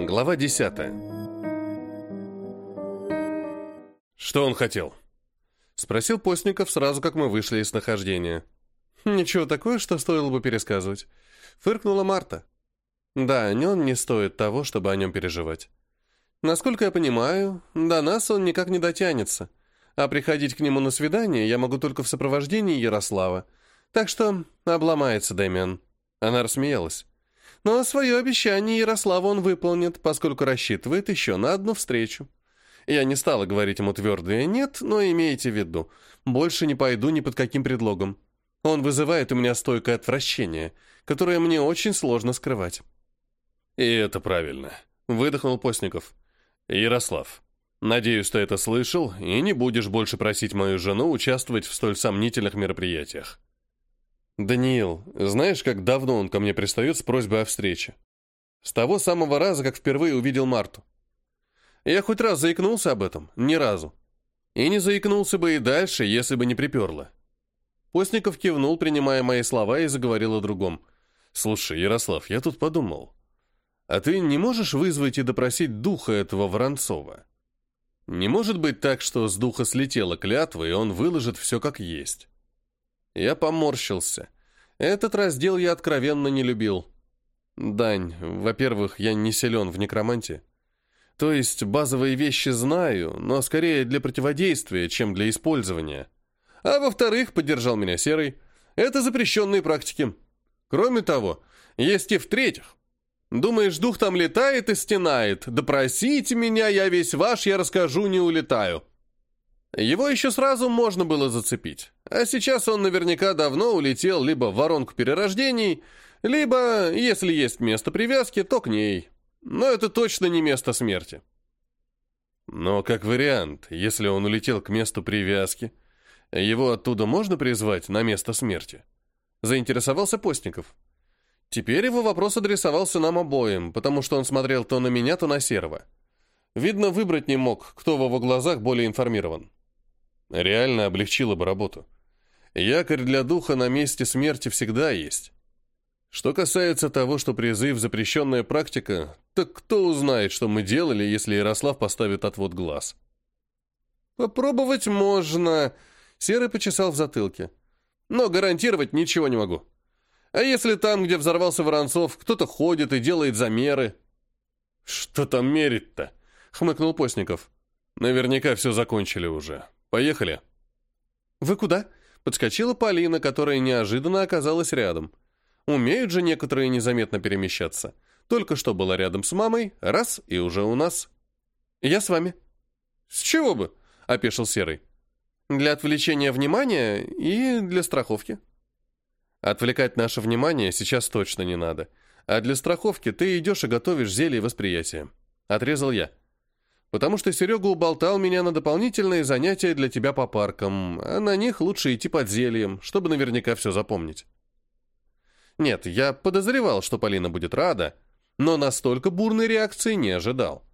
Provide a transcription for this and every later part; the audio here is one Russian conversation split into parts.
Глава 10. «Что он хотел?» — спросил Постников сразу, как мы вышли из нахождения. «Ничего такое, что стоило бы пересказывать», — фыркнула Марта. «Да, он не стоит того, чтобы о нем переживать. Насколько я понимаю, до нас он никак не дотянется, а приходить к нему на свидание я могу только в сопровождении Ярослава. Так что обломается Дэмиан». Она рассмеялась. Но свое обещание Ярославу он выполнит, поскольку рассчитывает еще на одну встречу. Я не стала говорить ему твердое «нет», но имейте в виду, больше не пойду ни под каким предлогом. Он вызывает у меня стойкое отвращение, которое мне очень сложно скрывать. «И это правильно», — выдохнул Постников. «Ярослав, надеюсь, ты это слышал и не будешь больше просить мою жену участвовать в столь сомнительных мероприятиях». «Даниил, знаешь, как давно он ко мне пристает с просьбой о встрече? С того самого раза, как впервые увидел Марту. Я хоть раз заикнулся об этом? Ни разу. И не заикнулся бы и дальше, если бы не приперло». Постников кивнул, принимая мои слова, и заговорил о другом. «Слушай, Ярослав, я тут подумал. А ты не можешь вызвать и допросить духа этого Воронцова? Не может быть так, что с духа слетела клятва, и он выложит все как есть». Я поморщился. Этот раздел я откровенно не любил. Дань, во-первых, я не силен в некромантии. То есть базовые вещи знаю, но скорее для противодействия, чем для использования. А во-вторых, поддержал меня Серый, это запрещенные практики. Кроме того, есть и в-третьих. Думаешь, дух там летает и стенает? Допросите меня, я весь ваш, я расскажу, не улетаю. Его еще сразу можно было зацепить. А сейчас он наверняка давно улетел либо в воронку перерождений, либо, если есть место привязки, то к ней. Но это точно не место смерти. Но как вариант, если он улетел к месту привязки, его оттуда можно призвать на место смерти? Заинтересовался Постников. Теперь его вопрос адресовался нам обоим, потому что он смотрел то на меня, то на Серого. Видно, выбрать не мог, кто в его глазах более информирован. Реально облегчило бы работу. Якорь для духа на месте смерти всегда есть. Что касается того, что призыв – запрещенная практика, так кто узнает, что мы делали, если Ярослав поставит отвод глаз? Попробовать можно. Серый почесал в затылке. Но гарантировать ничего не могу. А если там, где взорвался Воронцов, кто-то ходит и делает замеры? Что там мерить-то? Хмыкнул Постников. Наверняка все закончили уже. Поехали. Вы куда? Подскочила Полина, которая неожиданно оказалась рядом. Умеют же некоторые незаметно перемещаться. Только что была рядом с мамой, раз, и уже у нас. Я с вами. С чего бы? Опешил Серый. Для отвлечения внимания и для страховки. Отвлекать наше внимание сейчас точно не надо. А для страховки ты идешь и готовишь зелье восприятия. Отрезал я потому что Серега уболтал меня на дополнительные занятия для тебя по паркам, а на них лучше идти под зельем, чтобы наверняка все запомнить. Нет, я подозревал, что Полина будет рада, но настолько бурной реакции не ожидал.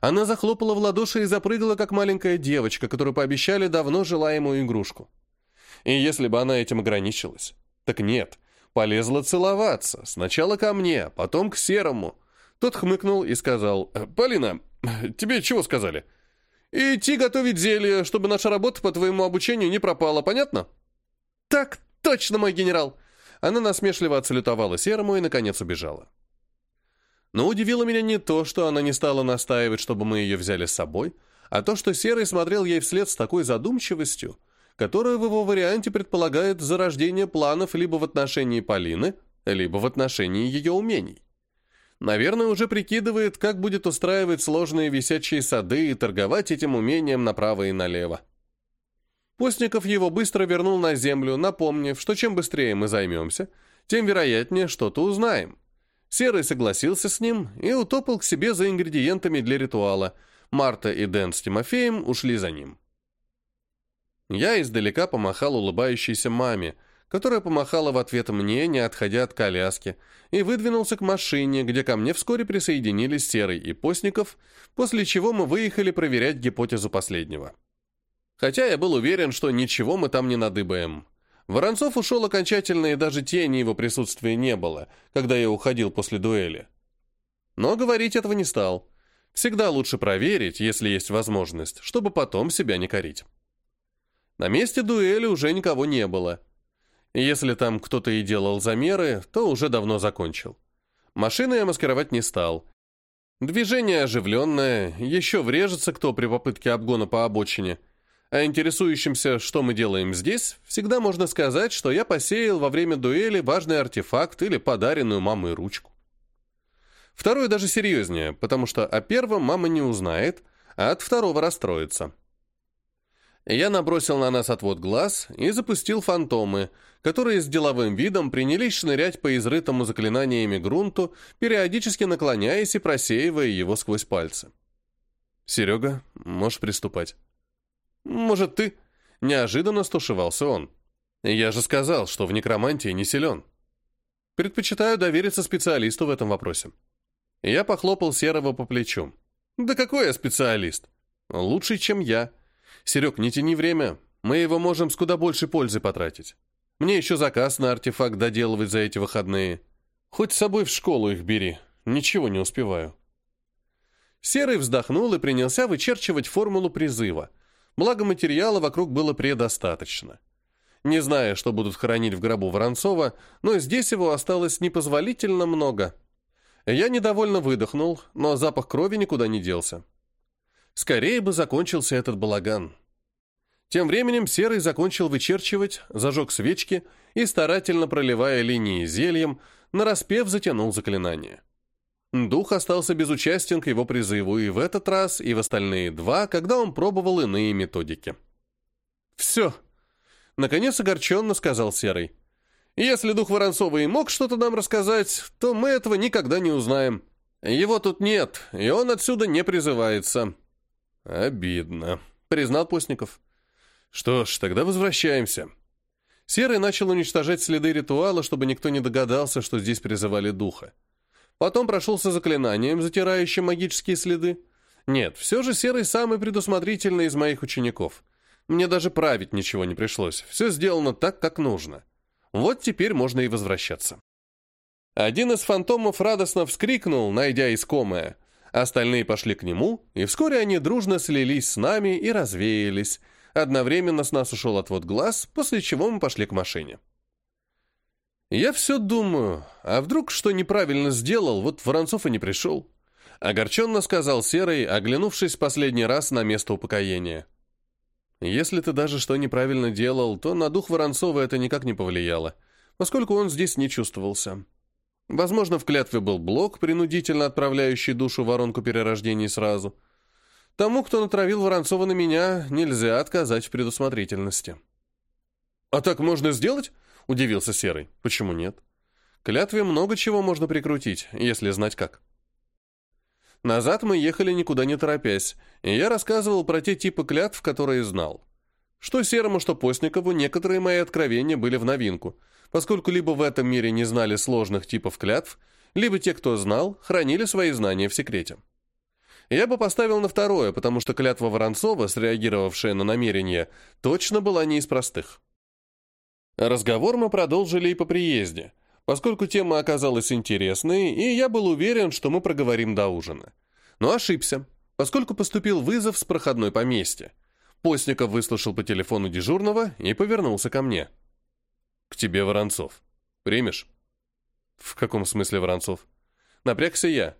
Она захлопала в ладоши и запрыгала, как маленькая девочка, которую пообещали давно желаемую игрушку. И если бы она этим ограничилась, так нет, полезла целоваться, сначала ко мне, потом к Серому. Тот хмыкнул и сказал, «Полина, Тебе чего сказали? Идти готовить зелье, чтобы наша работа по твоему обучению не пропала, понятно? Так точно, мой генерал. Она насмешливо отсалютовала Серому и, наконец, убежала. Но удивило меня не то, что она не стала настаивать, чтобы мы ее взяли с собой, а то, что Серый смотрел ей вслед с такой задумчивостью, которая в его варианте предполагает зарождение планов либо в отношении Полины, либо в отношении ее умений. Наверное, уже прикидывает, как будет устраивать сложные висячие сады и торговать этим умением направо и налево. Постников его быстро вернул на землю, напомнив, что чем быстрее мы займемся, тем вероятнее что-то узнаем. Серый согласился с ним и утопал к себе за ингредиентами для ритуала. Марта и Дэн с Тимофеем ушли за ним. Я издалека помахал улыбающейся маме, которая помахала в ответ мне, не отходя от коляски, и выдвинулся к машине, где ко мне вскоре присоединились Серый и Постников, после чего мы выехали проверять гипотезу последнего. Хотя я был уверен, что ничего мы там не надыбаем. Воронцов ушел окончательно, и даже тени его присутствия не было, когда я уходил после дуэли. Но говорить этого не стал. Всегда лучше проверить, если есть возможность, чтобы потом себя не корить. На месте дуэли уже никого не было. Если там кто-то и делал замеры, то уже давно закончил. Машины я маскировать не стал. Движение оживленное, еще врежется кто при попытке обгона по обочине. А интересующимся, что мы делаем здесь, всегда можно сказать, что я посеял во время дуэли важный артефакт или подаренную мамой ручку. Второе даже серьезнее, потому что о первом мама не узнает, а от второго расстроится. Я набросил на нас отвод глаз и запустил фантомы, которые с деловым видом принялись шнырять по изрытому заклинаниями грунту, периодически наклоняясь и просеивая его сквозь пальцы. «Серега, можешь приступать». «Может, ты?» — неожиданно стушевался он. «Я же сказал, что в некромантии не силен. Предпочитаю довериться специалисту в этом вопросе». Я похлопал Серого по плечу. «Да какой я специалист?» «Лучший, чем я», «Серег, не тяни время. Мы его можем с куда больше пользы потратить. Мне еще заказ на артефакт доделывать за эти выходные. Хоть с собой в школу их бери. Ничего не успеваю». Серый вздохнул и принялся вычерчивать формулу призыва. Благо материала вокруг было предостаточно. Не зная, что будут хранить в гробу Воронцова, но здесь его осталось непозволительно много. Я недовольно выдохнул, но запах крови никуда не делся. Скорее бы закончился этот балаган. Тем временем Серый закончил вычерчивать, зажег свечки и, старательно проливая линии зельем, нараспев затянул заклинание. Дух остался безучастен к его призыву и в этот раз, и в остальные два, когда он пробовал иные методики. «Все!» — наконец огорченно сказал Серый. «Если дух Воронцова и мог что-то нам рассказать, то мы этого никогда не узнаем. Его тут нет, и он отсюда не призывается. «Обидно», — признал Постников. «Что ж, тогда возвращаемся». Серый начал уничтожать следы ритуала, чтобы никто не догадался, что здесь призывали духа. Потом прошелся заклинанием, затирающим магические следы. Нет, все же Серый самый предусмотрительный из моих учеников. Мне даже править ничего не пришлось. Все сделано так, как нужно. Вот теперь можно и возвращаться. Один из фантомов радостно вскрикнул, найдя искомое — Остальные пошли к нему, и вскоре они дружно слились с нами и развеялись. Одновременно с нас ушел отвод глаз, после чего мы пошли к машине. Я все думаю, а вдруг что неправильно сделал, вот Воронцов и не пришел. Огорченно сказал Серый, оглянувшись последний раз на место упокоения. Если ты даже что неправильно делал, то на дух Воронцова это никак не повлияло, поскольку он здесь не чувствовался. Возможно, в клятве был блок, принудительно отправляющий душу в воронку перерождений сразу. Тому, кто натравил Воронцова на меня, нельзя отказать в предусмотрительности. «А так можно сделать?» — удивился Серый. «Почему нет?» «Клятве много чего можно прикрутить, если знать как». Назад мы ехали никуда не торопясь, и я рассказывал про те типы клятв, которые знал. Что Серому, что Постникову некоторые мои откровения были в новинку — поскольку либо в этом мире не знали сложных типов клятв, либо те, кто знал, хранили свои знания в секрете. Я бы поставил на второе, потому что клятва Воронцова, среагировавшая на намерение, точно была не из простых. Разговор мы продолжили и по приезде, поскольку тема оказалась интересной, и я был уверен, что мы проговорим до ужина. Но ошибся, поскольку поступил вызов с проходной поместья. Постников выслушал по телефону дежурного и повернулся ко мне. К тебе Воронцов. Примешь? В каком смысле Воронцов? Напрягся я.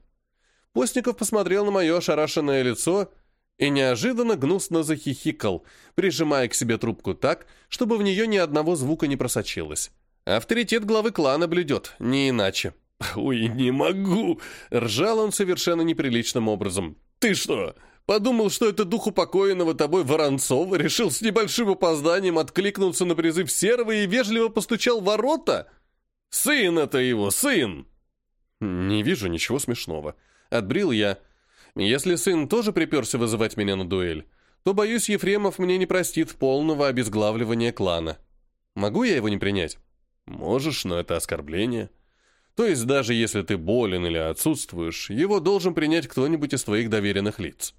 Постников посмотрел на мое ошарашенное лицо и неожиданно гнусно захихикал, прижимая к себе трубку так, чтобы в нее ни одного звука не просочилось. Авторитет главы клана блюдет, не иначе. «Ой, не могу!» — ржал он совершенно неприличным образом. «Ты что, Подумал, что это дух упокоенного тобой Воронцова, решил с небольшим опозданием откликнуться на призыв Серого и вежливо постучал в ворота? Сын это его, сын!» «Не вижу ничего смешного». Отбрил я. «Если сын тоже приперся вызывать меня на дуэль, то, боюсь, Ефремов мне не простит полного обезглавливания клана. Могу я его не принять?» «Можешь, но это оскорбление». То есть даже если ты болен или отсутствуешь, его должен принять кто-нибудь из твоих доверенных лиц.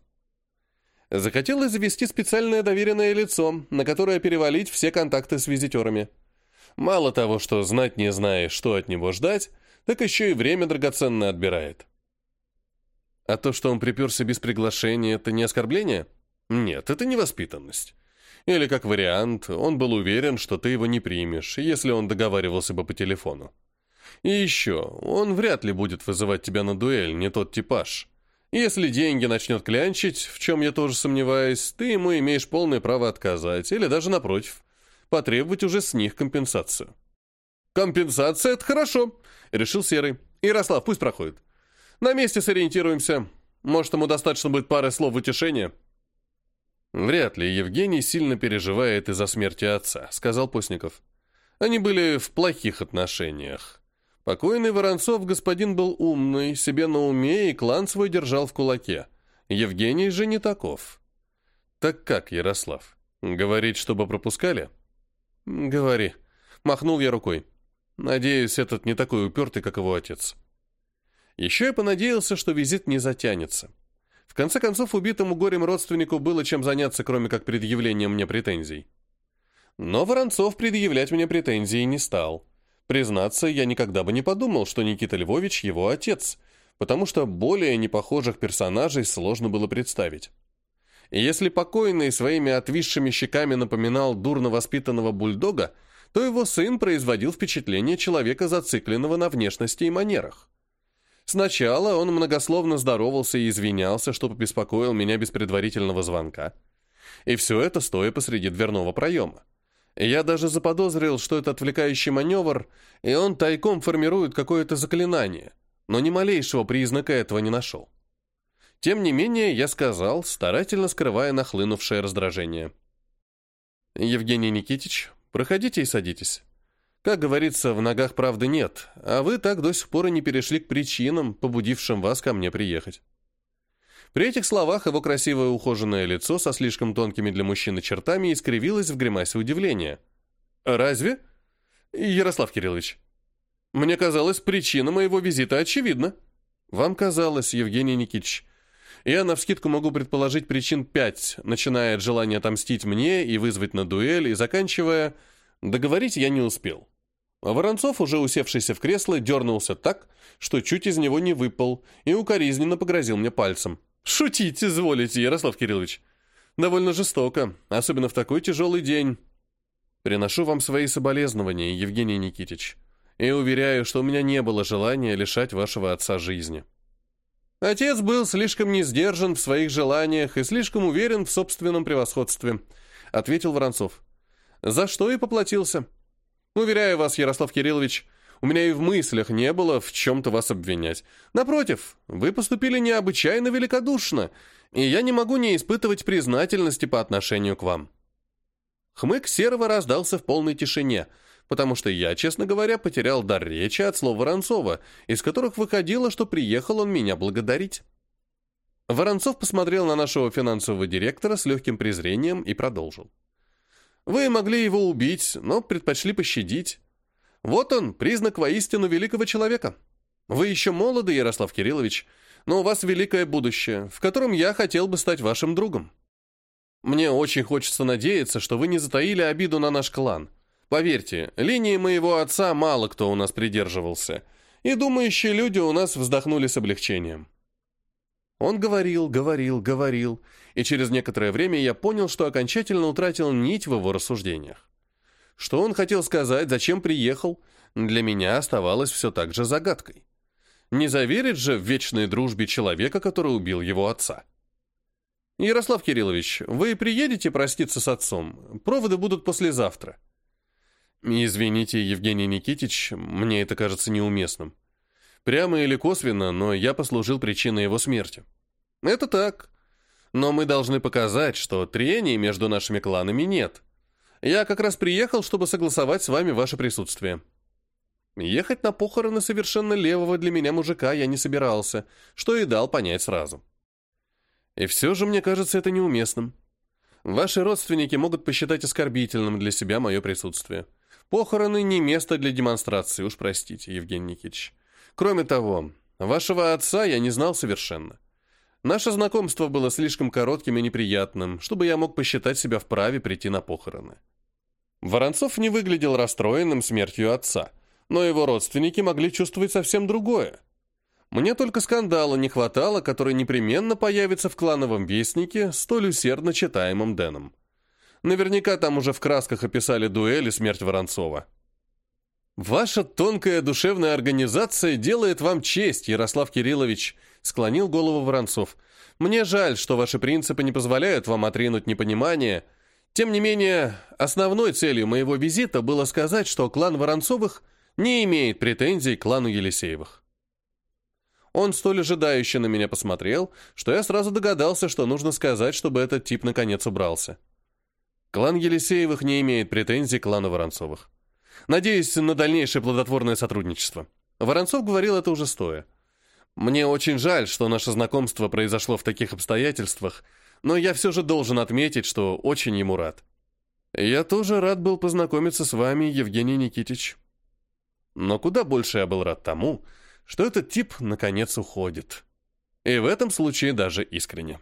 Захотелось завести специальное доверенное лицо, на которое перевалить все контакты с визитерами. Мало того, что знать не зная, что от него ждать, так еще и время драгоценное отбирает. А то, что он приперся без приглашения, это не оскорбление? Нет, это невоспитанность. Или, как вариант, он был уверен, что ты его не примешь, если он договаривался бы по телефону. И еще, он вряд ли будет вызывать тебя на дуэль, не тот типаж. Если деньги начнет клянчить, в чем я тоже сомневаюсь, ты ему имеешь полное право отказать, или даже напротив, потребовать уже с них компенсацию. «Компенсация — это хорошо», — решил Серый. «Ярослав, пусть проходит. На месте сориентируемся. Может, ему достаточно будет пары слов утешения?» «Вряд ли Евгений сильно переживает из-за смерти отца», — сказал Постников. «Они были в плохих отношениях. Покойный Воронцов господин был умный, себе на уме и клан свой держал в кулаке. Евгений же не таков». «Так как, Ярослав? Говорить, чтобы пропускали?» «Говори», — махнул я рукой. «Надеюсь, этот не такой упертый, как его отец». Еще я понадеялся, что визит не затянется. В конце концов, убитому горем родственнику было чем заняться, кроме как предъявлением мне претензий. Но Воронцов предъявлять мне претензии не стал. Признаться, я никогда бы не подумал, что Никита Львович его отец, потому что более непохожих персонажей сложно было представить. И если покойный своими отвисшими щеками напоминал дурно воспитанного бульдога, то его сын производил впечатление человека, зацикленного на внешности и манерах. Сначала он многословно здоровался и извинялся, что побеспокоил меня без предварительного звонка. И все это стоя посреди дверного проема. Я даже заподозрил, что это отвлекающий маневр, и он тайком формирует какое-то заклинание, но ни малейшего признака этого не нашел. Тем не менее, я сказал, старательно скрывая нахлынувшее раздражение. «Евгений Никитич, проходите и садитесь. Как говорится, в ногах правды нет, а вы так до сих пор и не перешли к причинам, побудившим вас ко мне приехать. При этих словах его красивое ухоженное лицо со слишком тонкими для мужчины чертами искривилось в гримасе удивления. «Разве? Ярослав Кириллович, мне казалось, причина моего визита очевидна». «Вам казалось, Евгений Никитич. Я навскидку могу предположить причин пять, начиная от желания отомстить мне и вызвать на дуэль, и заканчивая... Договорить я не успел». Воронцов, уже усевшийся в кресло, дернулся так, что чуть из него не выпал, и укоризненно погрозил мне пальцем. «Шутить изволите, Ярослав Кириллович. Довольно жестоко, особенно в такой тяжелый день. Приношу вам свои соболезнования, Евгений Никитич, и уверяю, что у меня не было желания лишать вашего отца жизни». Отец был слишком несдержан в своих желаниях и слишком уверен в собственном превосходстве, ответил Воронцов. За что и поплатился. Уверяю вас, Ярослав Кириллович, у меня и в мыслях не было в чем-то вас обвинять. Напротив, вы поступили необычайно великодушно, и я не могу не испытывать признательности по отношению к вам». Хмык Серого раздался в полной тишине, потому что я, честно говоря, потерял дар речи от слов Воронцова, из которых выходило, что приехал он меня благодарить. Воронцов посмотрел на нашего финансового директора с легким презрением и продолжил. Вы могли его убить, но предпочли пощадить. Вот он, признак воистину великого человека. Вы еще молоды, Ярослав Кириллович, но у вас великое будущее, в котором я хотел бы стать вашим другом. Мне очень хочется надеяться, что вы не затаили обиду на наш клан. Поверьте, линии моего отца мало кто у нас придерживался, и думающие люди у нас вздохнули с облегчением. Он говорил, говорил, говорил, и через некоторое время я понял, что окончательно утратил нить в его рассуждениях. Что он хотел сказать, зачем приехал, для меня оставалось все так же загадкой. Не заверит же в вечной дружбе человека, который убил его отца. «Ярослав Кириллович, вы приедете проститься с отцом? Проводы будут послезавтра». «Извините, Евгений Никитич, мне это кажется неуместным. Прямо или косвенно, но я послужил причиной его смерти». «Это так. Но мы должны показать, что трений между нашими кланами нет. Я как раз приехал, чтобы согласовать с вами ваше присутствие. Ехать на похороны совершенно левого для меня мужика я не собирался, что и дал понять сразу. И все же мне кажется это неуместным. Ваши родственники могут посчитать оскорбительным для себя мое присутствие. Похороны не место для демонстрации, уж простите, Евгений Никитич. Кроме того, вашего отца я не знал совершенно. Наше знакомство было слишком коротким и неприятным, чтобы я мог посчитать себя вправе прийти на похороны. Воронцов не выглядел расстроенным смертью отца, но его родственники могли чувствовать совсем другое. Мне только скандала не хватало, который непременно появится в клановом вестнике, столь усердно читаемым Дэном. Наверняка там уже в красках описали дуэль и смерть Воронцова. «Ваша тонкая душевная организация делает вам честь, Ярослав Кириллович», склонил голову Воронцов. «Мне жаль, что ваши принципы не позволяют вам отринуть непонимание. Тем не менее, основной целью моего визита было сказать, что клан Воронцовых не имеет претензий к клану Елисеевых». Он столь ожидающе на меня посмотрел, что я сразу догадался, что нужно сказать, чтобы этот тип наконец убрался. Клан Елисеевых не имеет претензий к клану Воронцовых. Надеюсь на дальнейшее плодотворное сотрудничество. Воронцов говорил это уже стоя. Мне очень жаль, что наше знакомство произошло в таких обстоятельствах, но я все же должен отметить, что очень ему рад. Я тоже рад был познакомиться с вами, Евгений Никитич. Но куда больше я был рад тому, что этот тип наконец уходит. И в этом случае даже искренне.